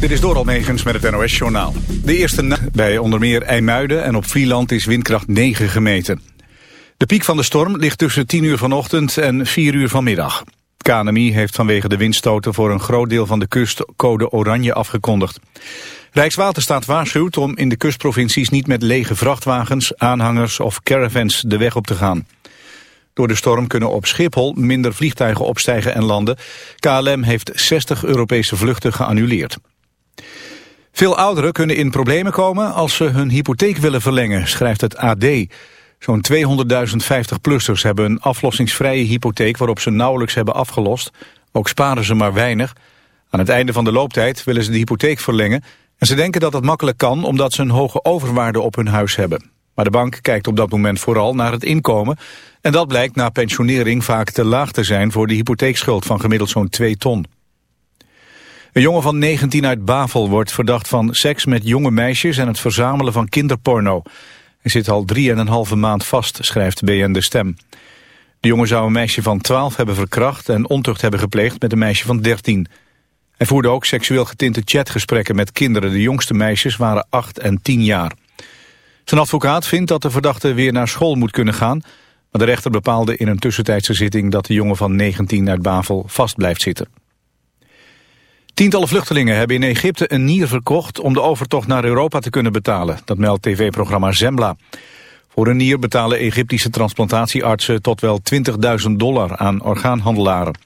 Dit is door Almegens met het NOS-journaal. De eerste nacht bij onder meer IJmuiden en op Vlieland is windkracht 9 gemeten. De piek van de storm ligt tussen 10 uur vanochtend en 4 uur vanmiddag. KNMI heeft vanwege de windstoten voor een groot deel van de kust code oranje afgekondigd. Rijkswaterstaat waarschuwt om in de kustprovincies niet met lege vrachtwagens, aanhangers of caravans de weg op te gaan. Door de storm kunnen op Schiphol minder vliegtuigen opstijgen en landen. KLM heeft 60 Europese vluchten geannuleerd. Veel ouderen kunnen in problemen komen als ze hun hypotheek willen verlengen, schrijft het AD. Zo'n 200.000 50-plussers hebben een aflossingsvrije hypotheek waarop ze nauwelijks hebben afgelost. Ook sparen ze maar weinig. Aan het einde van de looptijd willen ze de hypotheek verlengen en ze denken dat dat makkelijk kan omdat ze een hoge overwaarde op hun huis hebben. Maar de bank kijkt op dat moment vooral naar het inkomen en dat blijkt na pensionering vaak te laag te zijn voor de hypotheekschuld van gemiddeld zo'n 2 ton. Een jongen van 19 uit Bavel wordt verdacht van seks met jonge meisjes en het verzamelen van kinderporno. Hij zit al 3,5 maand vast, schrijft BN De Stem. De jongen zou een meisje van 12 hebben verkracht en ontucht hebben gepleegd met een meisje van 13. Hij voerde ook seksueel getinte chatgesprekken met kinderen. De jongste meisjes waren 8 en 10 jaar. Zijn advocaat vindt dat de verdachte weer naar school moet kunnen gaan... maar de rechter bepaalde in een tussentijdse zitting... dat de jongen van 19 uit Bavel vast blijft zitten. Tientallen vluchtelingen hebben in Egypte een nier verkocht... om de overtocht naar Europa te kunnen betalen. Dat meldt tv-programma Zembla. Voor een nier betalen Egyptische transplantatieartsen... tot wel 20.000 dollar aan orgaanhandelaren.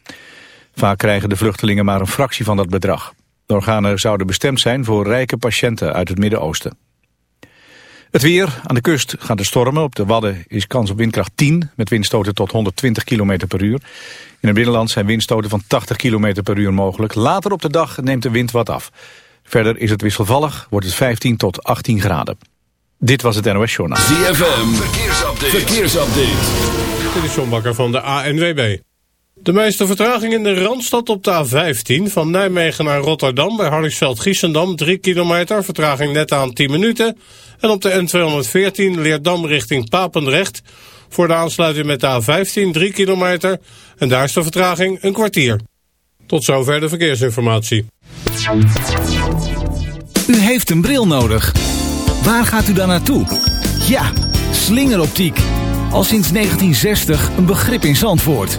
Vaak krijgen de vluchtelingen maar een fractie van dat bedrag. De organen zouden bestemd zijn voor rijke patiënten uit het Midden-Oosten. Het weer. Aan de kust gaat de stormen. Op de Wadden is kans op windkracht 10 met windstoten tot 120 km per uur. In het binnenland zijn windstoten van 80 km per uur mogelijk. Later op de dag neemt de wind wat af. Verder is het wisselvallig, wordt het 15 tot 18 graden. Dit was het NOS Journaal. ZFM, verkeersupdate. verkeersupdate. Dit is John Bakker van de ANWB. De meeste vertraging in de Randstad op de A15 van Nijmegen naar Rotterdam bij Hardingsveld-Giessendam 3 kilometer, vertraging net aan 10 minuten. En op de N214 Leerdam richting Papendrecht voor de aansluiting met de A15 3 kilometer en daar is de vertraging een kwartier. Tot zover de verkeersinformatie. U heeft een bril nodig. Waar gaat u dan naartoe? Ja, slingeroptiek. Al sinds 1960 een begrip in Zandvoort.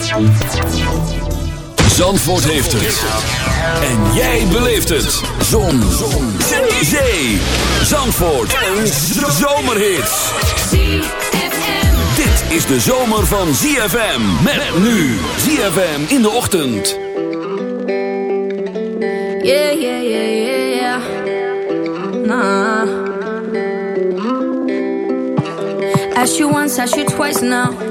Zandvoort heeft het. En jij beleeft het. Zon. Zon. Zee. Zandvoort. Een zomerhit. Dit is de zomer van ZFM. Met nu. ZFM in de ochtend. Yeah, yeah, yeah, yeah, yeah. Ask you once, ask you twice now.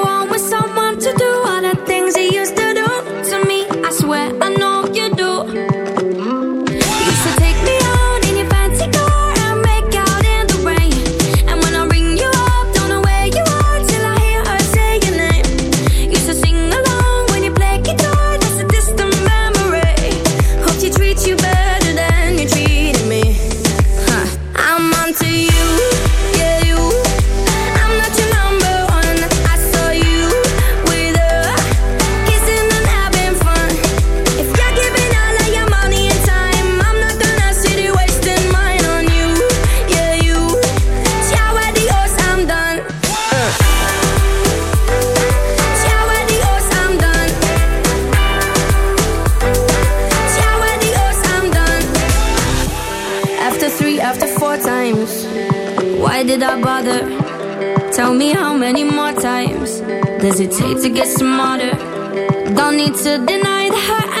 Does it take to get smarter? Don't need to deny the hurt.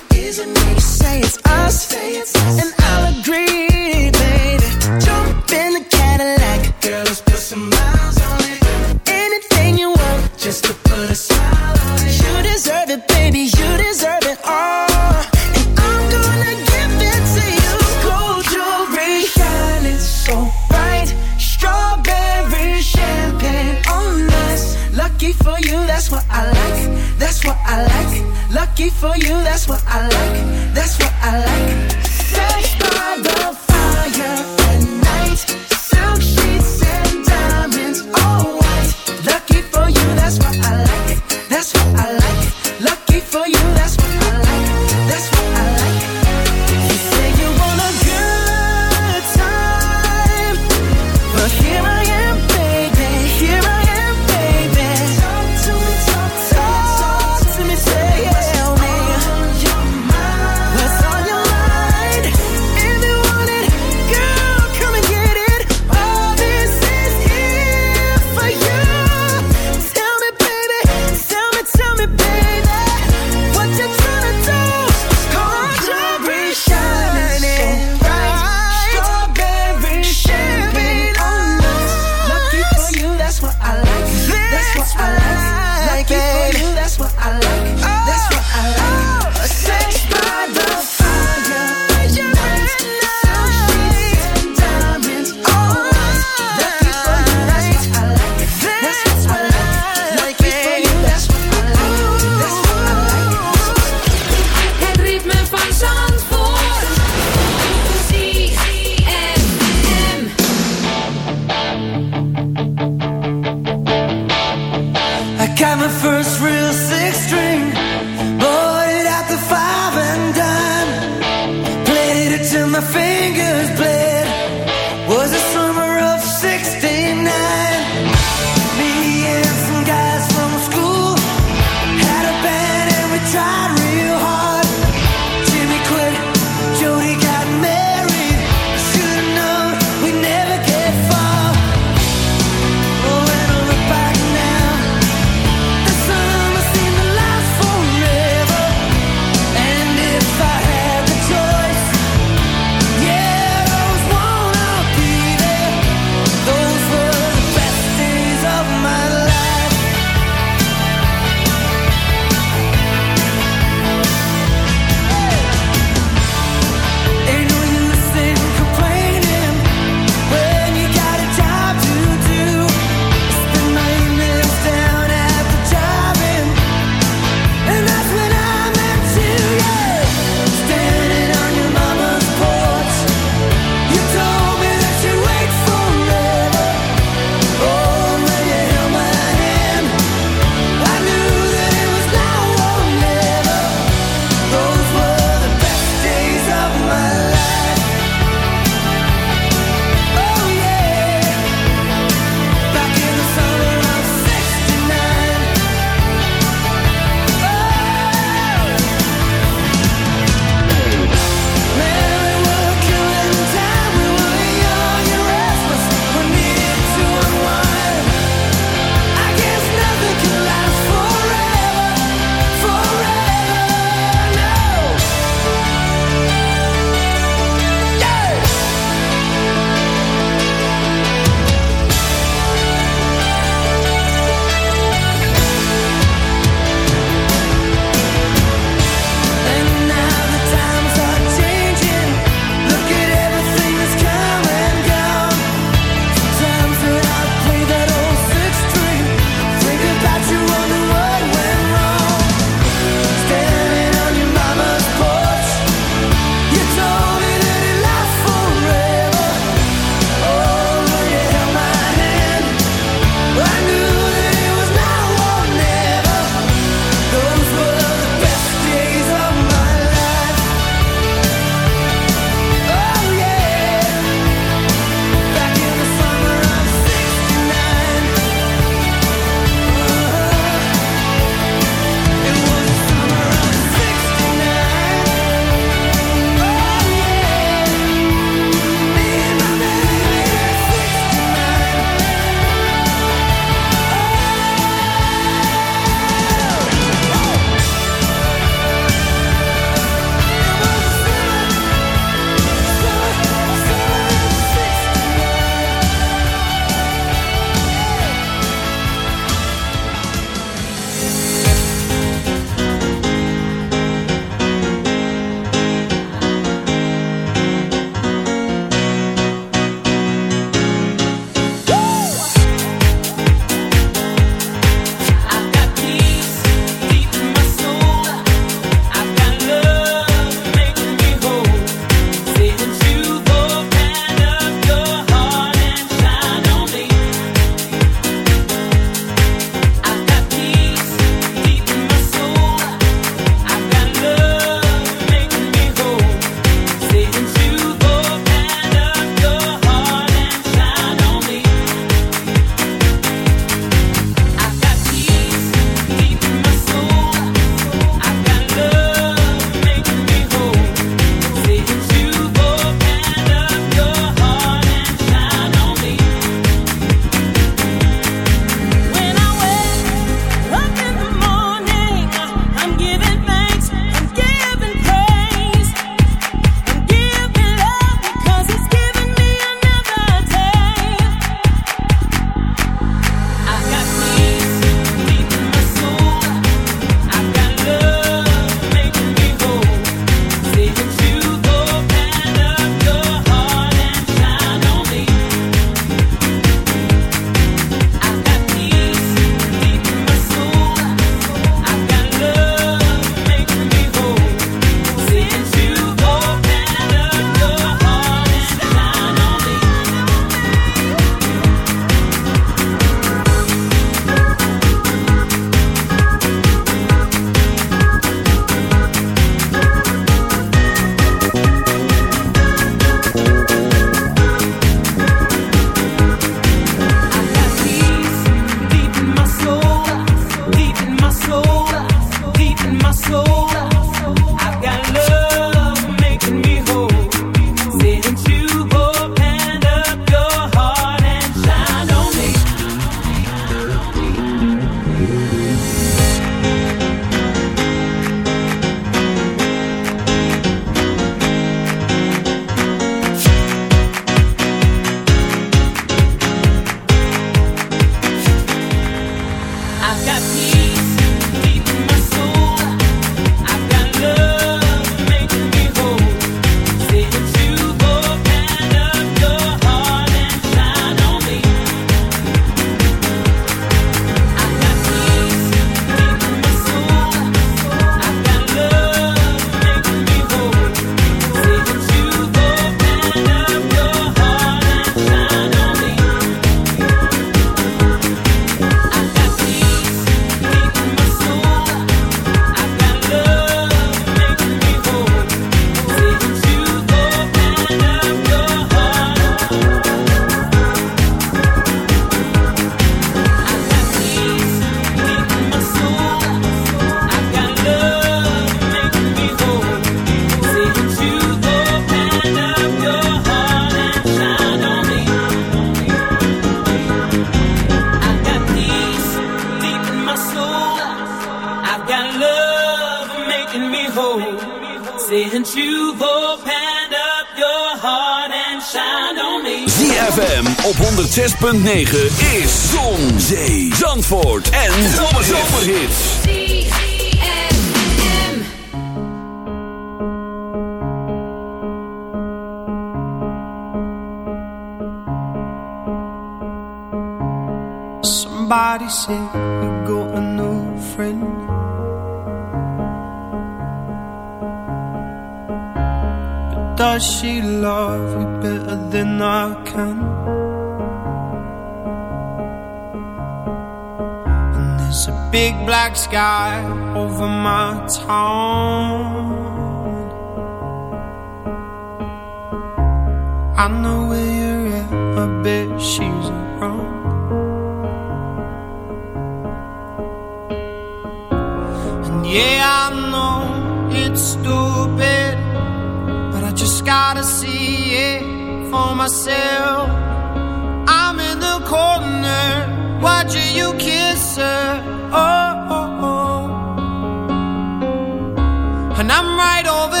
and I'm right over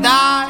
那。